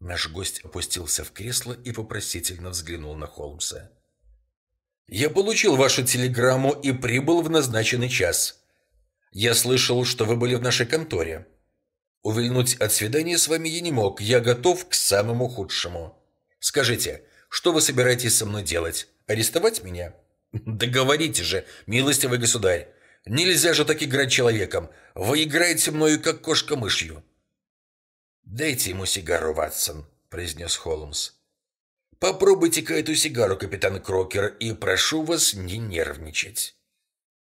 Наш гость опустился в кресло и вопросительно взглянул на Холмса. «Я получил вашу телеграмму и прибыл в назначенный час. Я слышал, что вы были в нашей конторе. Увильнуть от свидания с вами я не мог, я готов к самому худшему. Скажите, что вы собираетесь со мной делать? Арестовать меня?» «Да говорите же, милостивый государь, нельзя же так играть человеком. Вы играете мною, как кошка мышью». «Дайте ему сигару, Ватсон», — произнес Холмс. «Попробуйте-ка эту сигару, капитан Крокер, и прошу вас не нервничать.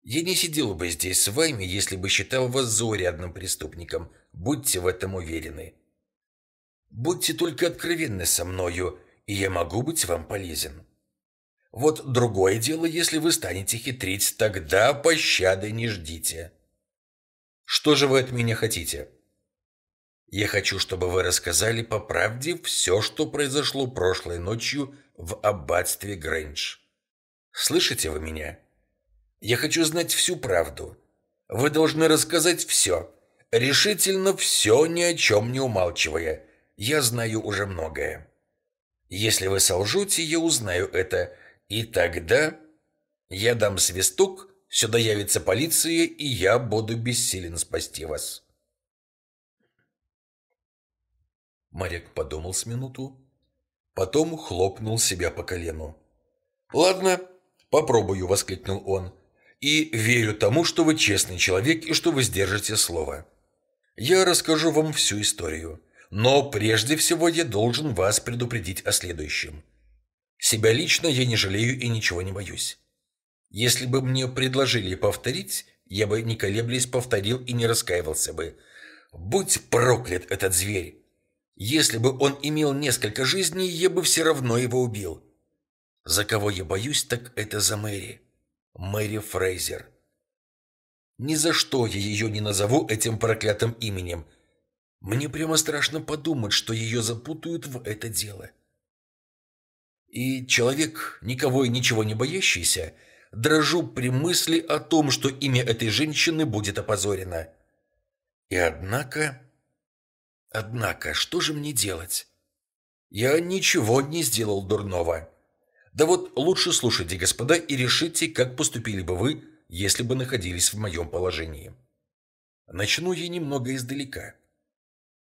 Я не сидел бы здесь с вами, если бы считал вас заурядным преступником. Будьте в этом уверены. Будьте только откровенны со мною, и я могу быть вам полезен». Вот другое дело, если вы станете хитрить, тогда пощады не ждите. Что же вы от меня хотите? Я хочу, чтобы вы рассказали по правде все, что произошло прошлой ночью в аббатстве Грэндж. Слышите вы меня? Я хочу знать всю правду. Вы должны рассказать все. Решительно все, ни о чем не умалчивая. Я знаю уже многое. Если вы солжете, я узнаю это, и тогда я дам свисток, сюда явится полиция, и я буду бессилен спасти вас. Моряк подумал с минуту, потом хлопнул себя по колену. «Ладно, попробую», — воскликнул он. «И верю тому, что вы честный человек и что вы сдержите слово. Я расскажу вам всю историю, но прежде всего я должен вас предупредить о следующем. Себя лично я не жалею и ничего не боюсь. Если бы мне предложили повторить, я бы, не колеблясь, повторил и не раскаивался бы. Будь проклят этот зверь! Если бы он имел несколько жизней, я бы все равно его убил. За кого я боюсь, так это за Мэри. Мэри Фрейзер. Ни за что я ее не назову этим проклятым именем. Мне прямо страшно подумать, что ее запутают в это дело. — и человек, никого и ничего не боящийся, дрожу при мысли о том, что имя этой женщины будет опозорено. И однако... Однако, что же мне делать? Я ничего не сделал дурного. Да вот лучше слушайте, господа, и решите, как поступили бы вы, если бы находились в моем положении. Начну я немного издалека.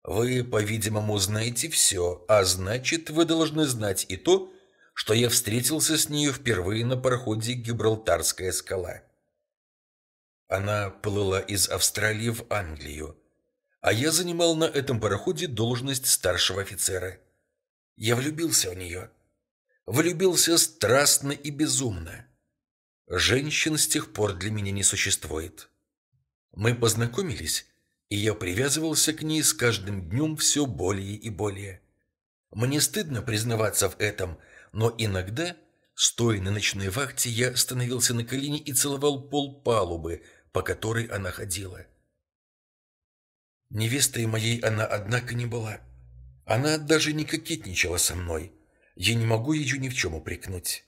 Вы, по-видимому, знаете все, а значит, вы должны знать и то, что я встретился с нею впервые на пароходе «Гибралтарская скала». Она плыла из Австралии в Англию, а я занимал на этом пароходе должность старшего офицера. Я влюбился в нее. Влюбился страстно и безумно. Женщин с тех пор для меня не существует. Мы познакомились, и я привязывался к ней с каждым днем все более и более. Мне стыдно признаваться в этом – но иногда, стоя на ночной вахте, я становился на колени и целовал пол палубы, по которой она ходила. Невестой моей она, однако, не была. Она даже не кокетничала со мной. Я не могу ее ни в чем упрекнуть.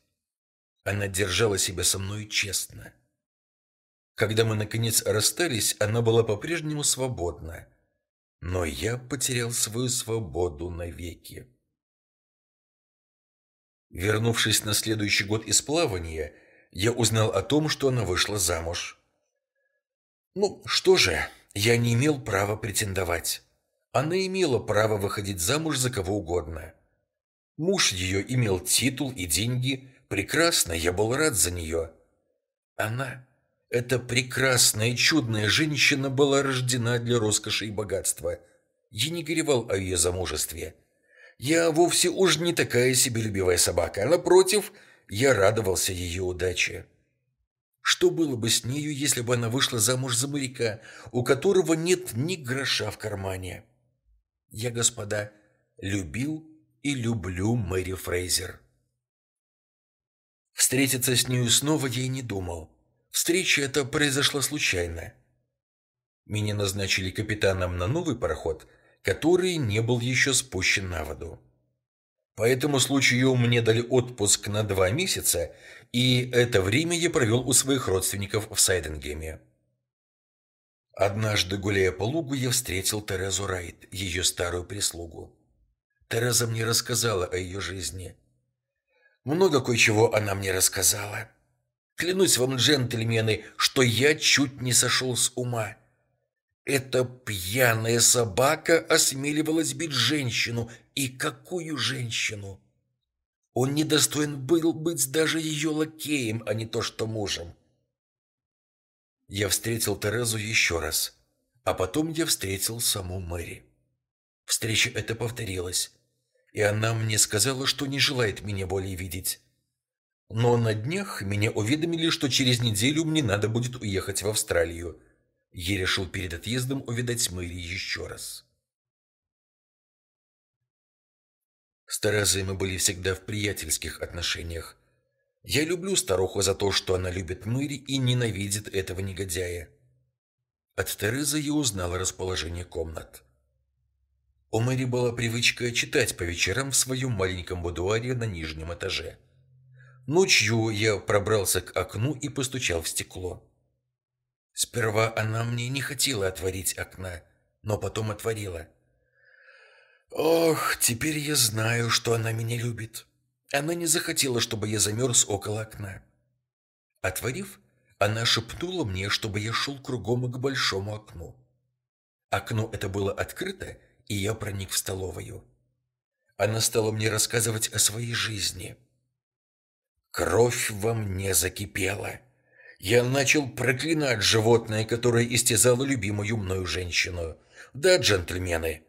Она держала себя со мной честно. Когда мы, наконец, расстались, она была по-прежнему свободна. Но я потерял свою свободу навеки. Вернувшись на следующий год из плавания, я узнал о том, что она вышла замуж. Ну, что же, я не имел права претендовать. Она имела право выходить замуж за кого угодно. Муж ее имел титул и деньги. Прекрасно, я был рад за нее. Она, эта прекрасная, чудная женщина, была рождена для роскоши и богатства. Я не горевал о ее замужестве. Я вовсе уж не такая себелюбивая собака, а напротив, я радовался ее удаче. Что было бы с нею, если бы она вышла замуж за моряка, у которого нет ни гроша в кармане? Я, господа, любил и люблю Мэри Фрейзер. Встретиться с нею снова я и не думал. Встреча эта произошла случайно. Меня назначили капитаном на новый пароход – который не был еще спущен на воду. По этому случаю мне дали отпуск на два месяца, и это время я провел у своих родственников в Сайденгеме. Однажды, гуляя по лугу, я встретил Терезу Райт, ее старую прислугу. Тереза мне рассказала о ее жизни. Много кое-чего она мне рассказала. Клянусь вам, джентльмены, что я чуть не сошел с ума. Эта пьяная собака осмеливалась бить женщину. И какую женщину? Он недостоин был быть даже ее лакеем, а не то что мужем. Я встретил Терезу еще раз, а потом я встретил саму Мэри. Встреча эта повторилась, и она мне сказала, что не желает меня более видеть. Но на днях меня уведомили, что через неделю мне надо будет уехать в Австралию. Я решил перед отъездом увидать Мэри еще раз. С Терезой мы были всегда в приятельских отношениях. Я люблю старуху за то, что она любит Мэри и ненавидит этого негодяя. От Терезы я узнал расположение комнат. У Мэри была привычка читать по вечерам в своем маленьком будуаре на нижнем этаже. Ночью я пробрался к окну и постучал в стекло. Сперва она мне не хотела отворить окна, но потом отворила. Ох, теперь я знаю, что она меня любит. Она не захотела, чтобы я замерз около окна. Отворив, она шепнула мне, чтобы я шел кругом к большому окну. Окно это было открыто, и я проник в столовую. Она стала мне рассказывать о своей жизни. Кровь во мне закипела. Я начал проклинать животное, которое истязало любимую мною женщину. Да, джентльмены,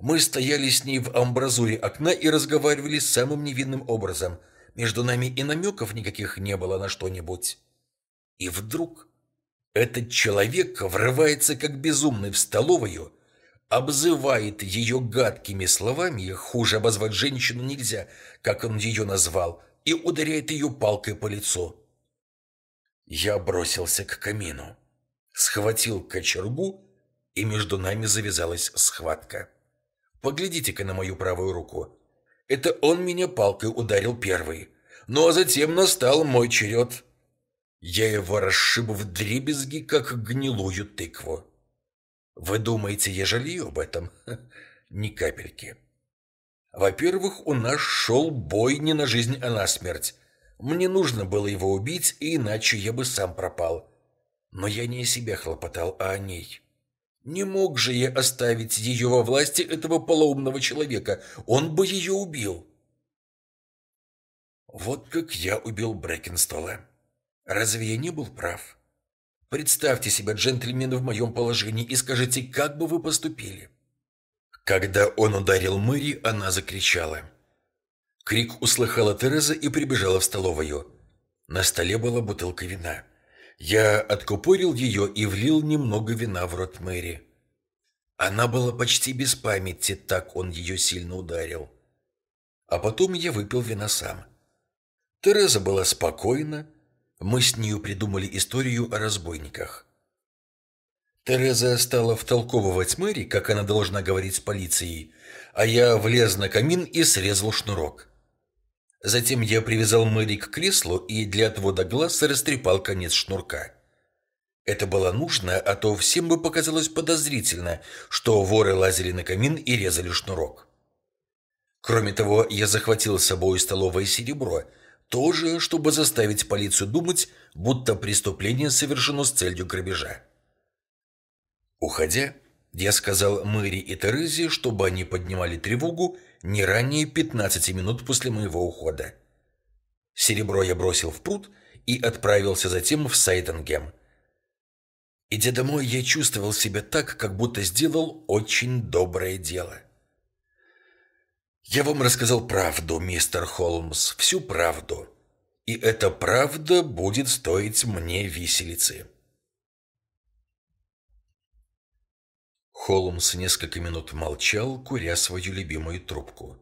мы стояли с ней в амбразуре окна и разговаривали самым невинным образом. Между нами и намеков никаких не было на что-нибудь. И вдруг этот человек врывается как безумный в столовую, обзывает ее гадкими словами, хуже обозвать женщину нельзя, как он ее назвал, и ударяет ее палкой по лицу. Я бросился к камину, схватил кочергу, и между нами завязалась схватка. Поглядите-ка на мою правую руку. Это он меня палкой ударил первый. Ну а затем настал мой черед. Я его расшиб в дребезги, как гнилую тыкву. Вы думаете, я жалею об этом? Ни капельки. Во-первых, у нас шел бой не на жизнь, а на смерть. Мне нужно было его убить, иначе я бы сам пропал. Но я не о себе хлопотал, а о ней. Не мог же я оставить ее во власти этого полоумного человека. Он бы ее убил. Вот как я убил Брэкенстола. Разве я не был прав? Представьте себя, джентльмены, в моем положении и скажите, как бы вы поступили? Когда он ударил Мэри, она закричала. Крик услыхала Тереза и прибежала в столовую. На столе была бутылка вина. Я откупорил ее и влил немного вина в рот Мэри. Она была почти без памяти, так он ее сильно ударил. А потом я выпил вина сам. Тереза была спокойна. Мы с нею придумали историю о разбойниках. Тереза стала втолковывать Мэри, как она должна говорить с полицией, а я влез на камин и срезал шнурок. Затем я привязал Мэри к креслу и для отвода глаз растрепал конец шнурка. Это было нужно, а то всем бы показалось подозрительно, что воры лазили на камин и резали шнурок. Кроме того, я захватил с собой столовое серебро, тоже, чтобы заставить полицию думать, будто преступление совершено с целью грабежа. Уходя, я сказал Мэри и Терезе, чтобы они поднимали тревогу не ранее 15 минут после моего ухода. Серебро я бросил в пруд и отправился затем в Сайденгем. Идя домой, я чувствовал себя так, как будто сделал очень доброе дело. Я вам рассказал правду, мистер Холмс, всю правду. И эта правда будет стоить мне виселицы. Холмс несколько минут молчал, куря свою любимую трубку.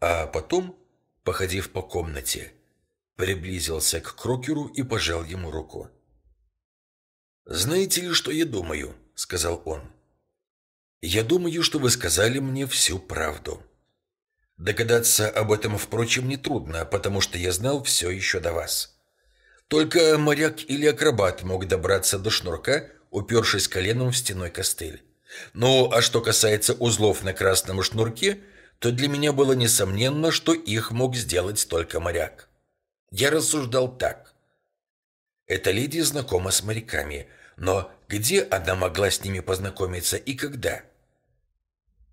А потом, походив по комнате, приблизился к Крокеру и пожал ему руку. «Знаете ли, что я думаю?» — сказал он. «Я думаю, что вы сказали мне всю правду. Догадаться об этом, впрочем, нетрудно, потому что я знал все еще до вас. Только моряк или акробат мог добраться до шнурка, упершись коленом в стеной костыль. Ну, а что касается узлов на красном шнурке, то для меня было несомненно, что их мог сделать только моряк. Я рассуждал так. Эта леди знакома с моряками, но где она могла с ними познакомиться и когда?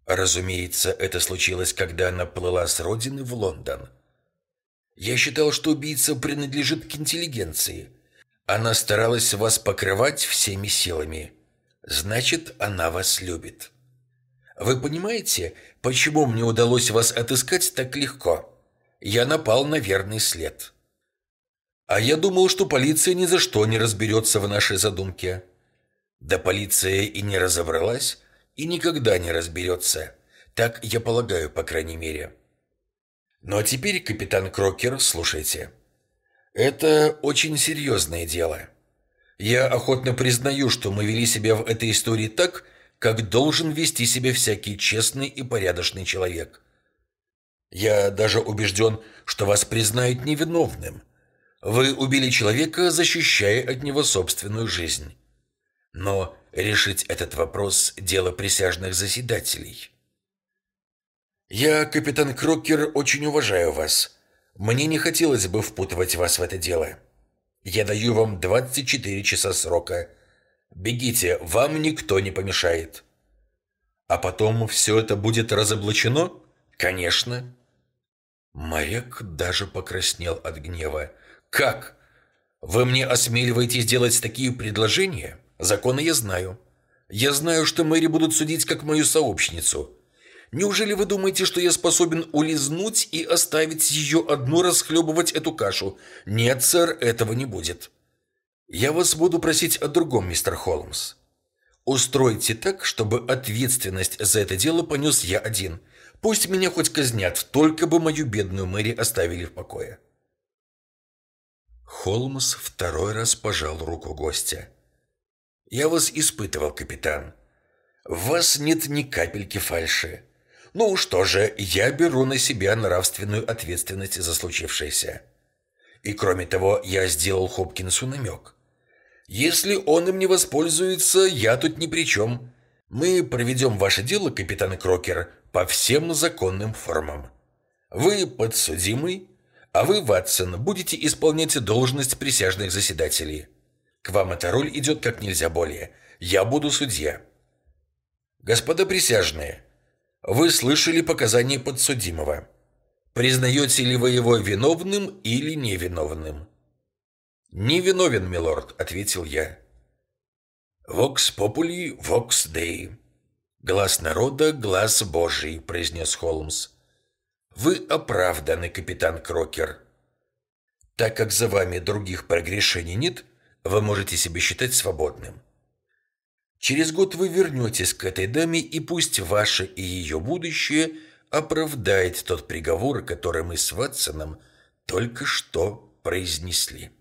Разумеется, это случилось, когда она плыла с родины в Лондон. Я считал, что убийца принадлежит к интеллигенции. Она старалась вас покрывать всеми силами. Значит, она вас любит. Вы понимаете, почему мне удалось вас отыскать так легко? Я напал на верный след. А я думал, что полиция ни за что не разберется в нашей задумке. Да полиция и не разобралась, и никогда не разберется. Так я полагаю, по крайней мере. Ну а теперь, капитан Крокер, слушайте. Это очень серьезное дело. Я охотно признаю, что мы вели себя в этой истории так, как должен вести себя всякий честный и порядочный человек. Я даже убежден, что вас признают невиновным. Вы убили человека, защищая от него собственную жизнь. Но решить этот вопрос – дело присяжных заседателей. Я, капитан Крокер, очень уважаю вас. Мне не хотелось бы впутывать вас в это дело. Я даю вам 24 часа срока – Бегите, вам никто не помешает. А потом все это будет разоблачено? Конечно. Моряк даже покраснел от гнева. Как? Вы мне осмеливаетесь делать такие предложения? Законы я знаю. Я знаю, что Мэри будут судить как мою сообщницу. Неужели вы думаете, что я способен улизнуть и оставить ее одну расхлебывать эту кашу? Нет, сэр, этого не будет. «Я вас буду просить о другом, мистер Холмс. Устройте так, чтобы ответственность за это дело понес я один. Пусть меня хоть казнят, только бы мою бедную Мэри оставили в покое». Холмс второй раз пожал руку гостя. «Я вас испытывал, капитан. В вас нет ни капельки фальши. Ну что же, я беру на себя нравственную ответственность за случившееся. И кроме того, я сделал Хопкинсу намек. Если он им не воспользуется, я тут ни при чем. Мы проведем ваше дело, капитан Крокер, по всем законным формам. Вы подсудимый, а вы, Ватсон, будете исполнять должность присяжных заседателей. К вам эта роль идет как нельзя более. Я буду судья. Господа присяжные, вы слышали показания подсудимого. Признаете ли вы его виновным или невиновным? «Невиновен, милорд», — ответил я. «Вокс попули, вокс дей». «Глаз народа, глаз божий», — произнес Холмс. «Вы оправданы, капитан Крокер. Так как за вами других прогрешений нет, вы можете себя считать свободным. Через год вы вернетесь к этой даме, и пусть ваше и ее будущее оправдает тот приговор, который мы с Ватсоном только что произнесли».